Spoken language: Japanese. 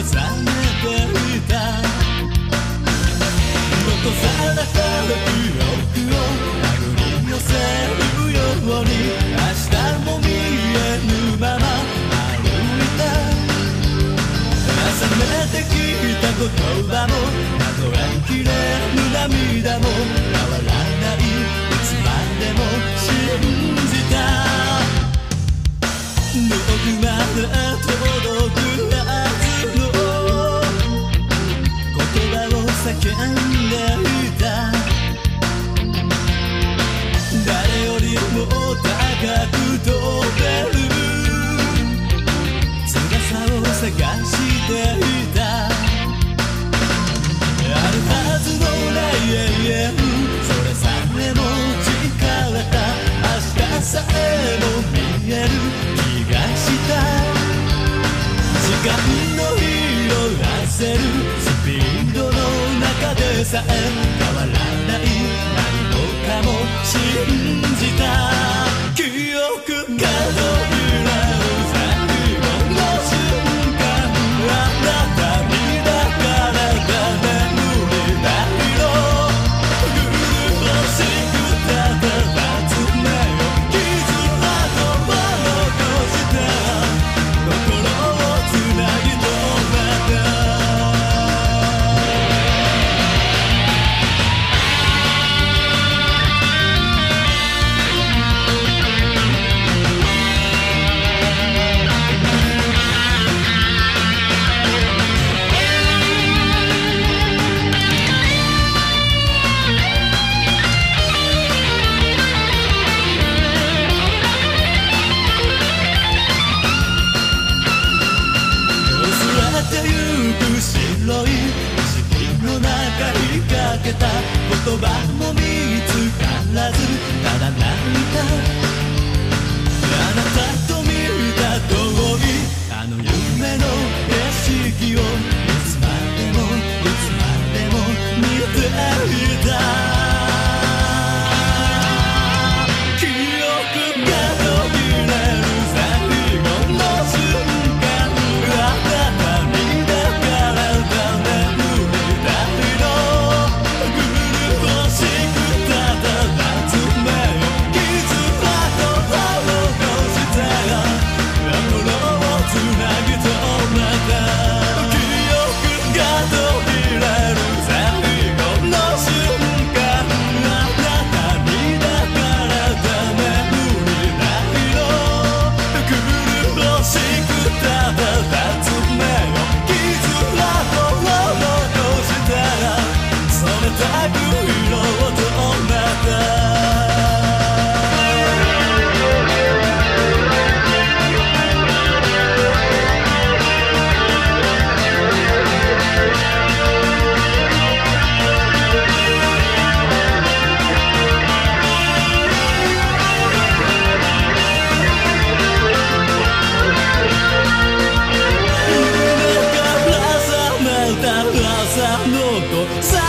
Cause I 探していたあるはずのない永遠それさえも近かった明日さえも見える。気がした。時間の色あせる。スピードの中でさえ。白い自分の中にかけた言葉も見つからずご